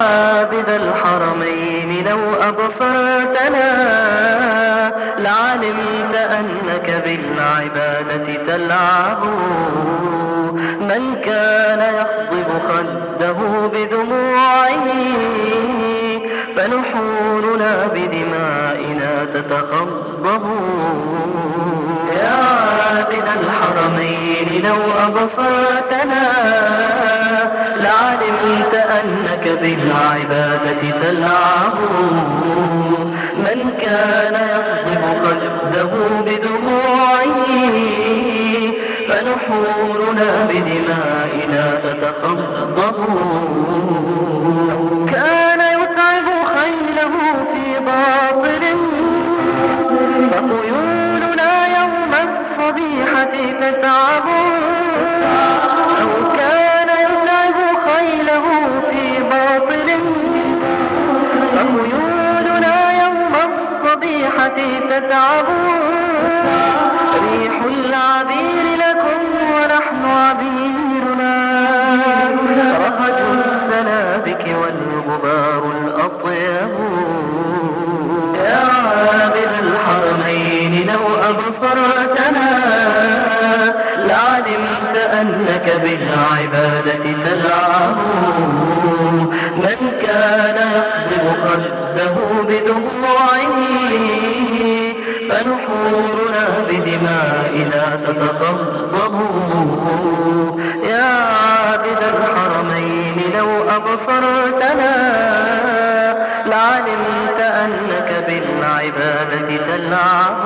عابد الحرمين لو أبصرتنا لعلمت أنك بالعبادة تلعب. من كان يحضب خده بدموعه فنحورنا بدمائنا تتخضبوا يا عابد الحرمين لو أبصرتنا لعلمت أنك بالعبادة تلعب. من كان يغضب قلبه بدموعه فنحورنا بدمائنا تتخضبوا عبيرنا رهج السنابك والغبار الأطيب يا عابر الحرمين لو أبصرتنا لعلمت أنك بالعبادة تلعب. من كان يقضب خده بدموعه فنحورنا بدمائنا تتخضب علمت أنك بالعبادة تلعب.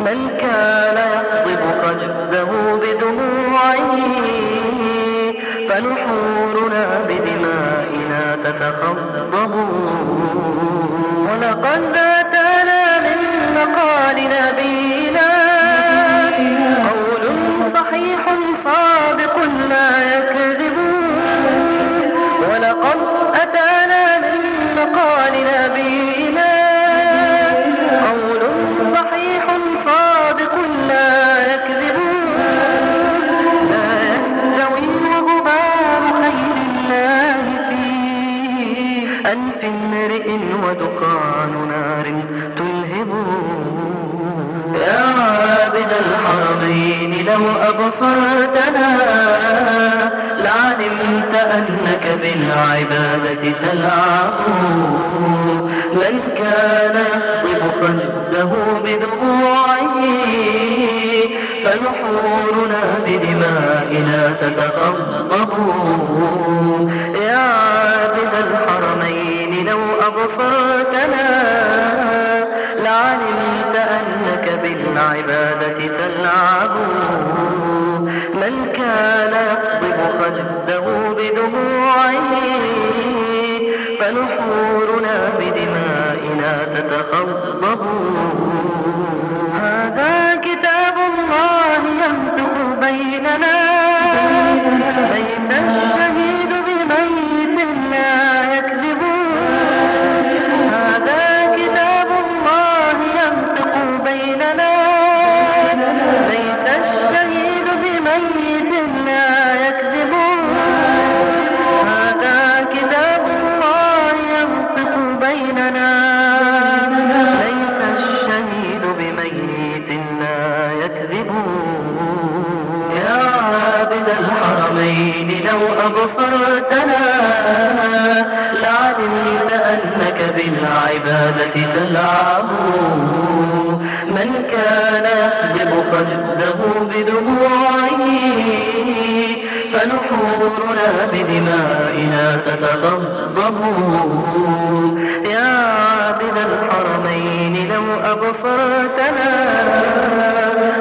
من كان يقضب خجده بدموعه فنحورنا بدمائنا تتخضب. ولقد أتانا من مقالنا ألف امرئ ودخان نار تلهب. يا عابد الحرمين لو أبصرتنا لعلمت أنك بالعبادة تلعب. من كان يحطب خده بدموعه فنحورنا بدمائنا تتغضب بالعبادة تلعبوا. من كان يقضب خده بدموعه فنحورنا بدمائنا تتخضب. هذا كتاب الله يمتق بيننا الشهيد بميت لا يكذبون. هذا كتاب الله ينطق بيننا. ليس الشهيد بميت لا يكذبون. يا عابد الحرمين لو أبصرتنا لعلمت أنك بالعبادة تلعب. من كان بدمائنا تتغضبوا يا عابد الحرمين لو أبصرتنا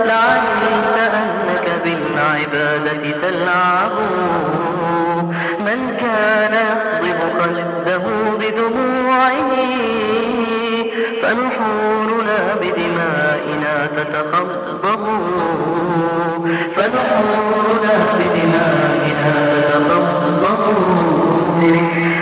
لعلمت أنك بالعبادة تلعب. من كان يقضب خلده بدموعه فنحورنا بدمائنا تتخضب. فنحورنا بدمائنا میرے